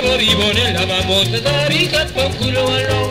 devo rimonella ma botte poco lo allo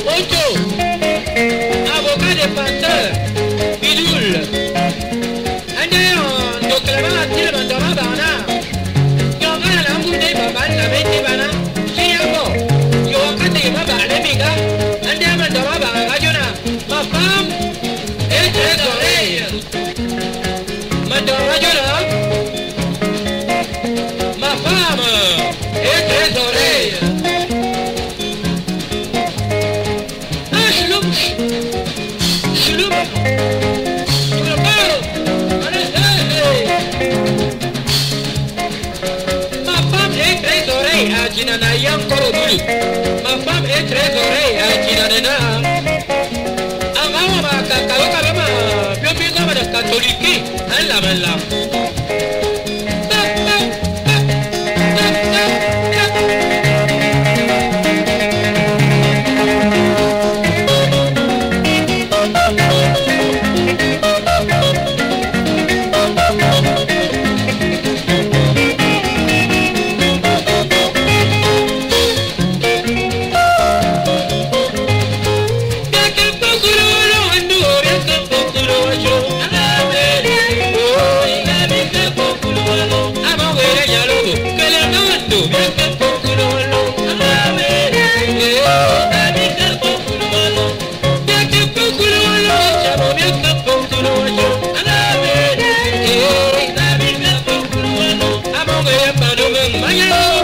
schloup, tout mong em bà đường mừng mấy nhau